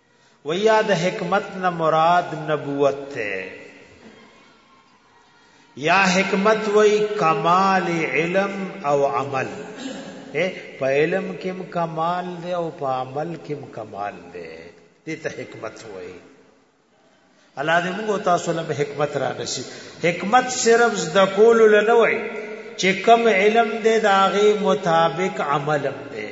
ویا د حکمت نه مراد نبوت ته یا حکمت وای کمال علم او عمل په علم کې کمال دی او په عمل کې کمال دی دې ته حکمت وای الله دې موږ تاسو له حکمت را نشي حکمت صرف د کول نه وای چې کم علم دې داغه مطابق عمل دې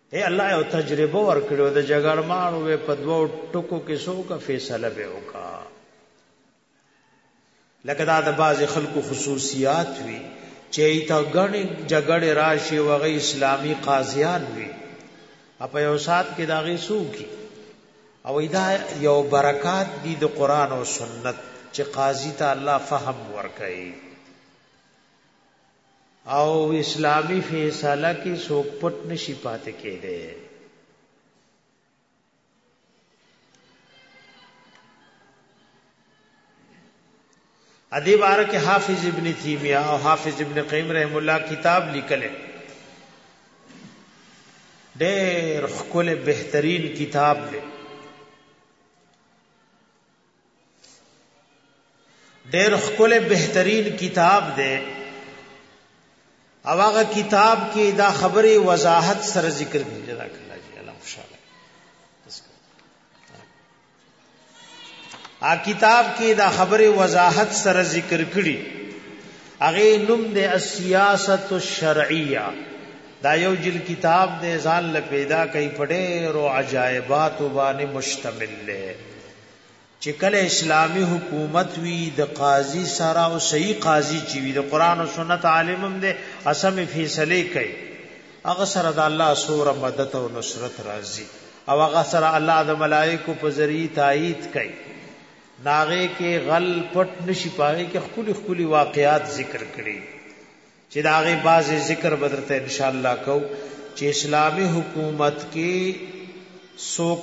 هی الله یو تجربه ورکړو د جګړمانو به په دوو ټکو کې څوک فیصله به وکا لکه دا د باز خلکو خصوصیات وی چې ایت غنی جګړه راشي وغه اسلامی قاضیان وی اپ یو سات کې دا غي سوکي او دا یو برکات دی د قران او سنت چې قاضی ته الله فهم ورکړي او اسلامی فیصله کې څوک پټ نشي پاتې کېدی ادی بار کې حافظ ابن تیمیہ او حافظ ابن قیم رحم الله کتاب لیکل ډېر خپل بهترین کتاب دی ډېر خپل بهترین کتاب دی او هغه کتاب کې دا خبره وضاحت سره ذکر کړي جزاک الله جی الله خوشاله ا کتاب کې دا خبره وضاحت سره ذکر کړي هغه نوم دی السیاست الشرعیه دا یو جل کتاب دی ځان له پیدا کوي پډېرو عجایبات باندې مشتمل دی چې کله اسلامی حکومت وی د قاضی سره او صحیح قاضی چې وی د قران او سنت عالم هم دی اسمه فیصله کوي هغه سره د الله سوره مدد او نصرت راځي او هغه سره الله د ملائکو په ذریعہ تایید کوي ناغه کې غل پټ نشي پاره کې خپل خپل واقعات ذکر کړي چې د هغې بعضې ذکر به درته انشاءالله کوو چې اسلامي حکومت کې څوک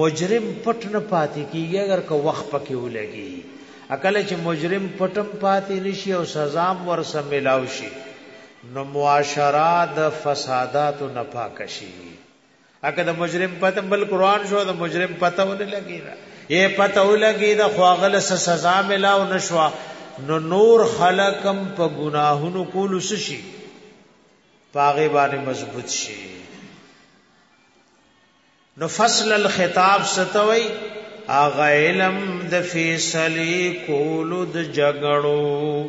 مجرم پټ نه پاتې کیږي اگر که وخت پکې ولګي اکل چې مجرم پټم پاتې نشي او سزا ور سم ملاو شي نو معاشره د فسادات نه پاک شي اګه د مجرم پته بل قران شو د مجرم پته ونه لګی دا یې پته ولګی دا خواغله سزا ملاو نشوا نو نور خلقم په گناهونو کول شي پاغه باندې مضبوط شي نو فصل الخطاب ستوي اغه علم د فیصله کولو د جګړو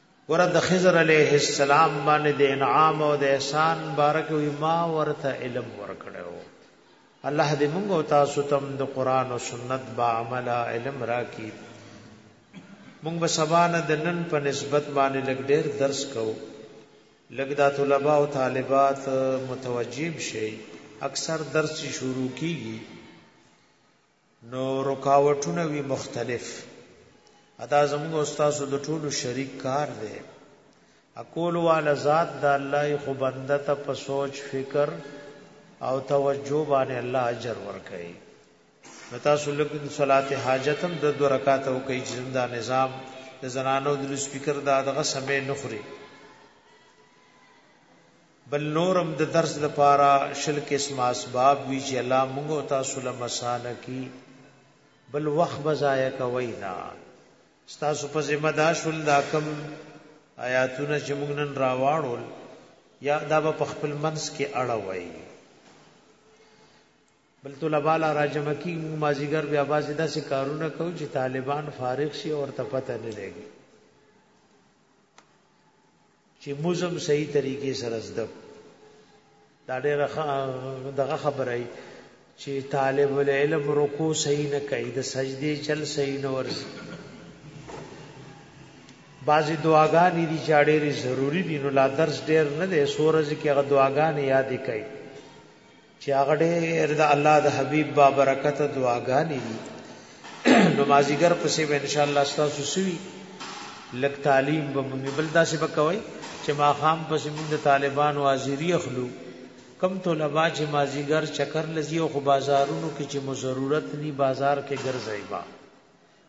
ګوره د خضر علیه السلام باندې د انعام او د احسان بارک وی ما ورته علم ورکړو الله دې موږ او تاسو تم د قران او سنت با عمل علم راکړي موږ به سبا نه د نن په نسبت باندې لګ ډېر درس کوو لګ دا طلبه او طالبات متوجب شي اکثر درس شروع کیږي نو رکاوټونه وی مختلف ادا زموږ استاد د ټولو شریک کار دی اقول وعلى ذات د الله خو بنده ته په سوچ فکر او توجه باندې الله اجر ورکړي متا سلکن صلات حاجتم د دو رکعات او کوي زنده نظام د زنانو د سپیکر دا دغه سمې نخري بل نورم د درس لپاره شل قسم اسباب وی چې الله موږ او تاسو له مسان کی بل وخت بزایا کوي نه تاسو په ذمہ دا شول دا کم آیاتونه چې موږ نن راواړول یا دا په خپل منس کې اړه وای بل طلبه لا راجمه کی مازیګر بیا بازی دا سه کارونه کو چې طالبان فارغ شي او ته پته نه لګي چی موز هم صحیح طریقی سره زده کو دا ډیره دغه خبره چې طالب العلم رکو صحیح نه کوي د سجدي چل صحیح نه ورسي بعضی دعاګانې دي چې ډېرې ضروری دي نو لا درس ډېر نه دی سورج کې هغه دعاګانې یادې کوي چې هغه ډېر د الله د حبيب با برکت دعاګانې دي نو مازیګر پسې به ان شاء الله تاسو سوي لک تعلیم به مونږ بل داسې وکوي چې ما خام پسې مونږ د طالبانو حاضری اخلو کم طلبا چې مازیګر چکر لذي او بازارونو کې چې مو ضرورت ني بازار کې ګرځي با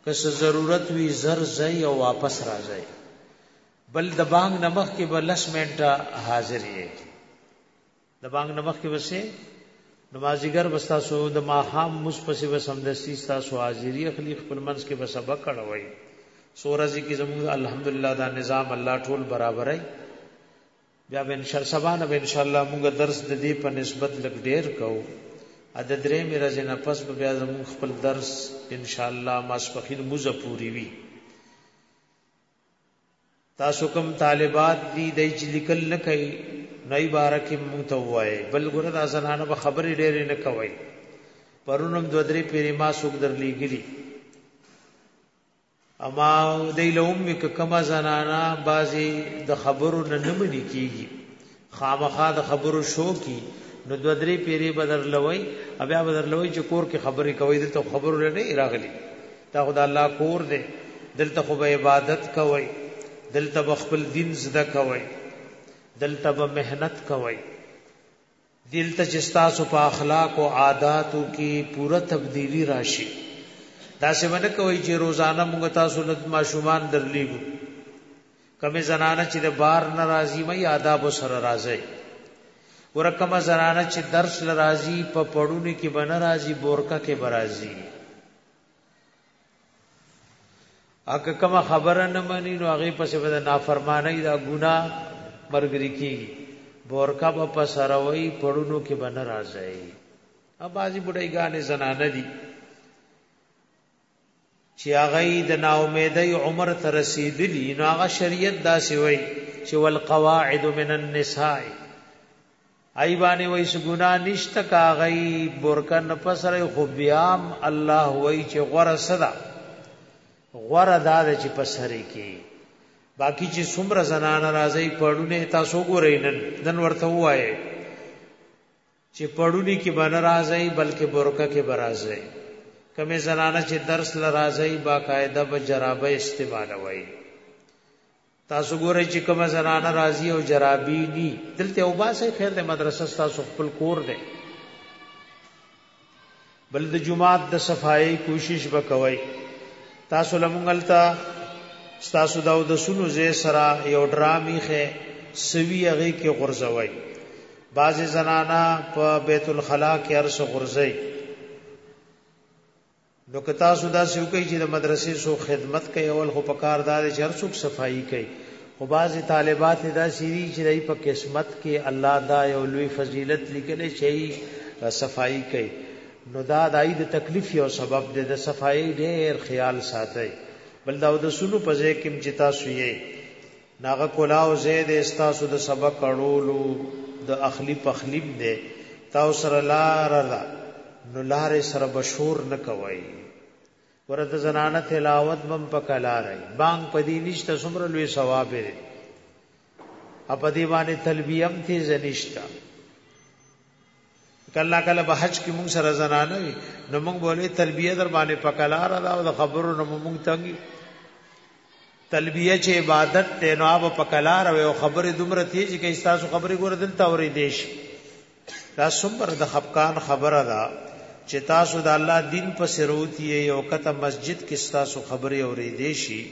کس ضرورت وی زر زي او واپس راځي بل د بانګ نمخ کې بلس منټه حاضر یې د بانګ نه مخکې وسه نو مازیګر وستاسو د ماهام مس پسې به سمدستي تاسو حاضری اخلي خپل منځ کې به سبق کړوي سورځي کې زموږ الحمدلله دا نظام الله ټول برابرای بیا به ان شاء الله سبا نه به ان شاء الله موږ درس د دې په نسبت لګ ډیر کوو ا د درې مې راځي نه پس به بیا زموږ خپل درس ان شاء الله ماسپخین موزه پوری وي تاسو کوم طالبات دي د لیکل نه کوي نو بارک مونږ ته وای بل ګره دا زنانه به خبرې ډېرې نه کوي پرونم دو درې پیری ما سوق در لګلی اما د لوم کما زنانا بازي د خبرو نه نه مني کیږي خامخا د خبرو شوق وي نو دوه درې پېرې به درله وايي او بیا به درله وايي چې کور کې خبرې کوئ، دلته خو خبرو له نه یئ راغلي، دا خو د الله کور دی، دلته خو به عبادت کوئ، دلته به خپل دین زده کوئ، دلته به محنت کوئ، دلته چې ستاسو په اخلاق او عاداتو کې پوره تبدیلي راشي، داسې به نه کوئ چې روزانه موږ تاسو له ماشومان درلېږو. کومې زنانه چې د بار نه راځي مې آداب سره راځي ورکمه زنانه چې درس لرازي په پړونی کې بن راځي بورکا کې برازي اګه کومه خبره نه مانی نو هغه پسې به نافرمانی دا ګنا مرګري کی بورکا په پسروي پړونو کې بن راځي ابازي بډای ګانې زنانه دي چې هغه د ناامیدۍ عمر ته رسیدلی نو هغه شریعت داسې وای چې والقواعد من النساء ای باندې وای چې ګنا نشته کاغی برکن پسره خو بیام الله وای چې غره صدا غره داد چې پسره کې باقی چې څومره زنان راځي پړونه تاسو ګورئ نن نن ورته وایي چې پړوني کې به نه راځئ بلکې برکه کې به راځئ کمې زنانه چې درس له راځئ باقاعده به جرابه استعمالوئ تاسو ګورئ چې کومه زنانه راځي او جرابي ني دلته وباسئ خیر د مدرسه تاسو خپل کور دی بل د جومات د صفایۍ کوشش به کوئ. تاسو له موږ هلته ستاسو د اودسونو ځای سره یو ډرام ایښی سوي هغې کې غورځوئ. بعضې زنانه په بیت الخلا کې هر څه غورځوي. نو که تاسو داسې وکړئ چې د مدرسې څوک خدمت کوي اول خو پکار دا دی چې هر څوک صفایي کوي. خو بعضې طالبات یې داسې دي چې د هغوی په قسمت کې الله دا یو لوی فضیلت لیکلی چې هغوی صفایي کوي، نو دا د هغوی د تکلیف یو سبب دی، د صفایۍ ډېر خیال ساتئ. بل د اودسونو په ځای کې هم چې تاسو یئ، نو هغه کلاو ځای دی، ستاسو د سبق اړولو، د اخلي پخلي هم دی، تاسو سره لاره ده، نو لارې سره به شور نه کوئ، ورته زنانه تلاوت بم په کلارای بانګ پدی نشته سمره لوی ثواب لري اپ دی باندې تلبیه هم تی زنیشتا کله کله به حج کې مونږ سره زنانه وي نو مونږ بوله تلبیه در باندې په کلار دا او خبرو نو مونږ تنګي تلبیه چې عبادت ته نو اپ په کلار او خبره دومره تیز کې تاسو خبره ګور دلته اورې دیش دا څومره د خپکان خبره ده چې تاسو د الله دین په سروتی یو کته مسجد کې تاسو خبرې اورې دي شي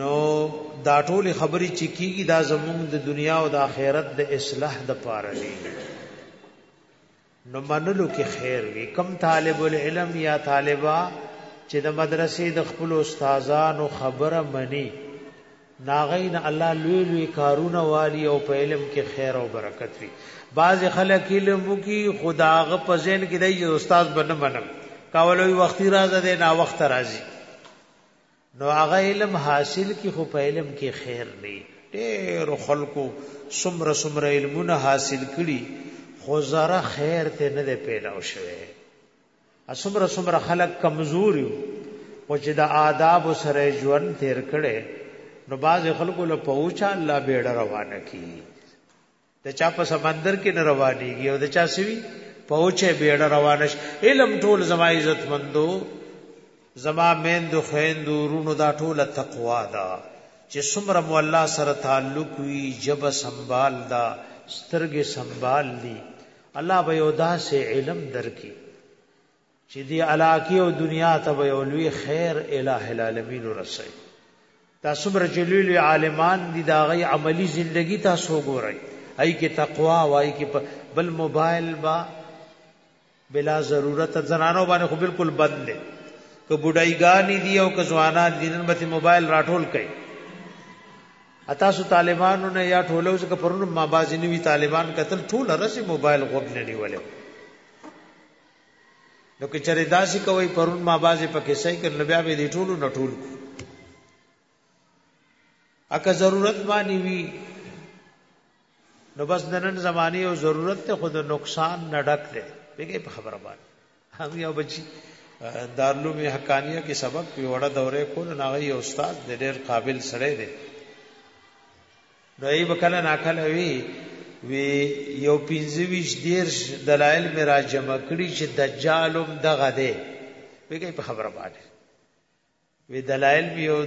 نو دا ټول خبرې چې کیږي دا زموږ د دنیا او د آخرت د اصلاح د پاره دي نو منلو کې خیر وي کم طالب العلم یا طالبہ چې د مدرسې د خپل استادانو خبره مني نه هغوی نه الله لوی لوی کارونه والي او په علم کې خیر او برکت وي بعض خلک علم وکي خداغه په ذهن کې دی چې استاد بنه منم کاولوي وختي راځه دی نا وخت راځي نو هغه علم حاصل کی خو په علم کې خیر نه ډېر خلکو سمره سمره علمونه حاصل کړي خو زره خیر ته نه پیدا شوه څومره څومره خلک کمزور یو او چې د آداب سره ژوند تیر کړي نو باز خلکو له پوچا الله بیړه روانه کی د چا په سمندر کې نه روانيږي او د چا سوي پوچه بیړه روانه شي علم ټول زما عزت مندو زما میند خویند ورونو دا ټول تقوا ده چې څومره مو الله سره تعلق وي جب سنبال دا سترګې سنبال دي الله به یو داسې علم درکي چې دی علاقه او دنیا ته به یو لوی خیر الٰه العالمین ورسي تاسو بر جلیل عالمان دي دا غي عملی زندگی تاسو ګورئ ای کی تقوا وای کی بل موبایل با بلا ضرورت زنانو باندې خو بالکل بند دی که بډایګانی دی او که ځوانان دینن به موبایل راټول کړي اتاسو طالبانو نه یا ټولو ځکه پرون ما بازی نوی طالبان کتل ټول رسی موبایل غوږ نه نیولې نو که چرې داسې کوي پرون ما بازی په کې صحیح کړل بیا به دې ټولو نه ټول اکه ضرورت باندې وی نو بس د نن زمانه یو ضرورت ته خود نقصان نه ډک دی بګې په خبره باندې هم یو بچی دارلوم حقانیه کې سبق په وړه دوره کول نه غي استاد د ډېر قابل سره دی نو ای وکړه ناکله وی وی یو پنځویش دیرش دلایل می را جمع کړی چې دجالم دغه دی وګي په خبره باندې وی دلایل به یو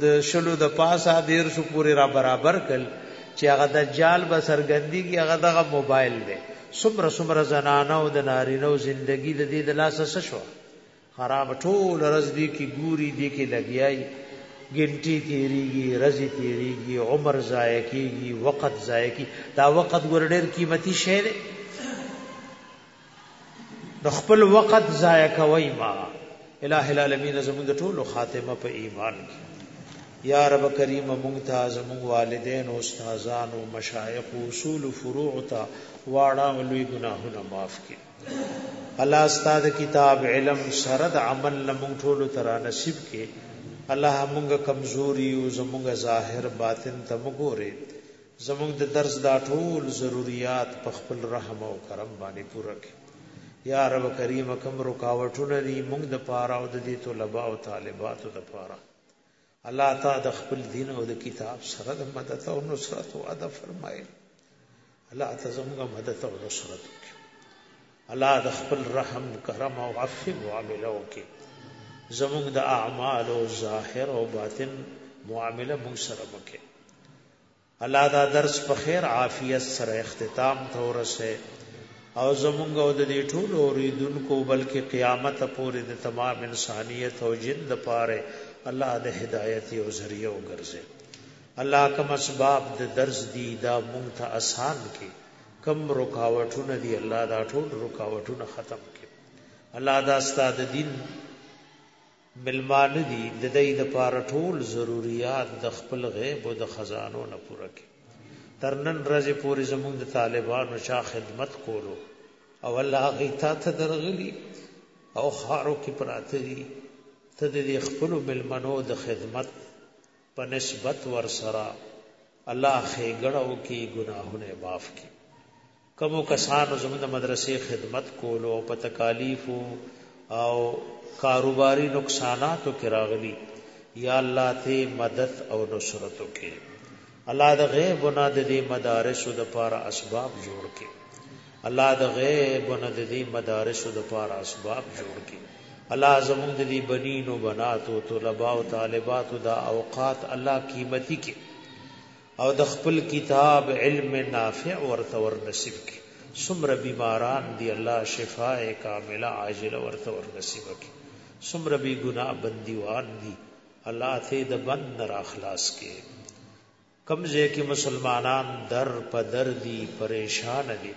د شلو د پاسه دیر شو پوری را برابر کړ چې هغه دجال به سرګندېږي هغه دغه موبایل دی څومره څومره زنانه او د نارینه او زندگی د دې د لاسه څه شو خراب ټول ورځ دی کې ګوري دی کې لګیای ګنټي تیریږي رزي تیریږي عمر ضایع کیږي وخت ضایع کی دا وخت ګور ډیر قیمتي شی دی د خپل وخت ضایع کوي ما الہ العالمین زموږ ټولو خاتمه په ایمان کې یا رب کریم مونږ ته زموږ والدین او استادان او مشایخ او اصول فروع ته واړه او لوی ګناهونه معاف کړي الله استاد کتاب علم سره د عمل لمون ټولو ترا نصیب کې الله مونږه کمزوري او زمونږه ظاهر باطن ته مګوري زموږ د درس دا ټول ضروریات په خپل رحم او کرم باندې پوره کړي یا رب کریم کوم رکاوټونه دي موږ د پاره او د دې طلبه او طالباتو د پاره الله تعالی د خپل دین او د کتاب سره د مدد او نصرت او ادا فرمایي الله تعالی زموږ مدد او نصرت وکړي الله د خپل رحم کرم او عفو معاملو کې زموږ د اعمال او ظاهر او باطن معامله موږ سره وکړي الله دا درس په خیر عافیت سره اختتام ته ورسه او زمونږ او د دې ټول اوریدونکو بلکې قیامت پورې د تمام انسانیت او جن د پاره الله د هدایت او ذریعہ وګرځي الله کوم اسباب د درس دی دا مونږ ته آسان کې کم رکاوټونه دی الله دا ټول رکاوټونه ختم کې الله دا ستاد دین مېلمانه دي، د دوی لپاره ټول ضروریات د خپل غیبو د خزانو نه پوره کړي. تر نن ورځې پورې زموږ د طالبانو چا خدمت کولو او الله هغوی تا ته درغلي او خارو کې پراته دي، ته د دې خپلو مېلمنو د خدمت په نسبت ورسره الله ښېګړه وکړي، ګناهونه یې معاف کړي. کومو کسانو زموږ د مدرسې خدمت کولو او په تکالیفو او کاروباري نقصاناتو کې راغلي یا الله ته مدد او نصرت وکړي الله د غیب نه د دې مدارس د پاره اسباب جوړ کړي الله د غیب نه د دې مدارس د پاره اسباب جوړ کړي الله زموږ د دې بنینو بناتو طلباء او طالبات د اوقات الله قیمتي کې او د خپل کتاب علم نافع ورته ور نصیب کی سمر بیماران دی الله شفاء کامله عاجله ورته ور نصیب کی سمر بی گناہ بندیوان دی الله ته د بند را خلاص کی کمزه کی مسلمانان در پدر دی پریشان دی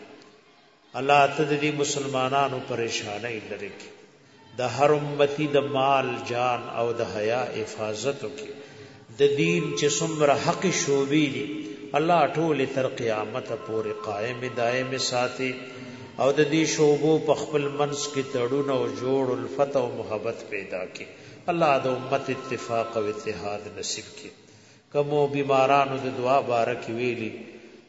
الله ته د دې مسلمانانو پریشانه لري کې د هر امتی د مال جان او د حیا حفاظت کې د دین چې څومره حق شوبې دي الله ټول تر قیامت پورې قائم دائم ساتي او د دې شوبو په خپل منس کې تړون او جوړ الفت او محبت پیدا کې الله د امت اتفاق او اتحاد نصیب کې کمو بیمارانو د دعا بارک ویلي